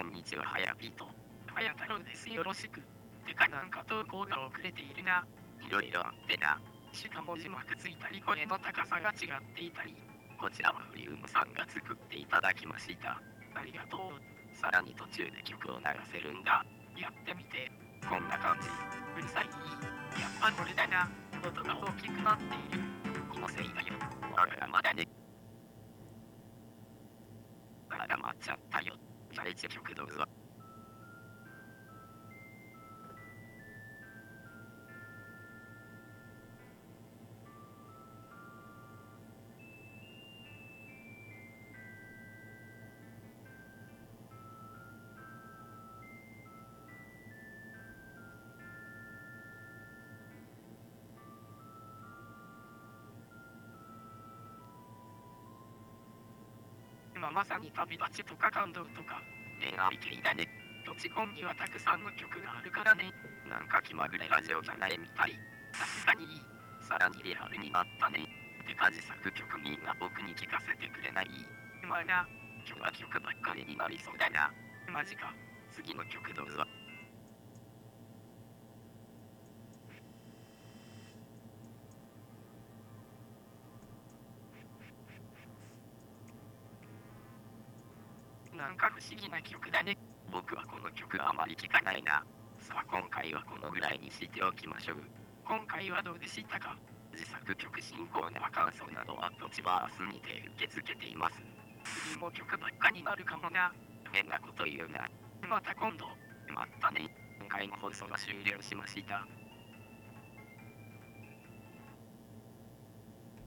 こんにちは、はやぴーと。はや太郎です。よろしく。てか、なんか投稿が遅れているな。いろいろあってな。しかも字幕ついたり、声の高さが違っていたり。こちらはフリウムさんが作っていただきました。ありがとう。さらに途中で曲を流せるんだ。やってみて。こんな感じ。うるさい。やっぱこれだな。音が大きくなっている。気のせいだよ。わがまだね。あらまっちゃったよ。じゃあ一曲ど今まさに旅立ちとか感動とか恋愛系だね。ドチコンにはたくさんの曲があるからね。なんか気まぐれラジオじゃないみたい。さすがにいい。さらにリアルになったね。てか自作曲みんな僕に聞かせてくれないまあな、今日は曲ばっかりになりそうだな。マジか。次の曲どうぞ。なんか不思議な曲だね。僕はこの曲あまり聴かないな。さあ今回はこのぐらいにしておきましょう。今回はどうでしたか？自作曲進行では感想などは土地バースにて受け付けています。次も曲ばっかになるかもな。変なこと言うな。また今度。またね。今回の放送は終了しました。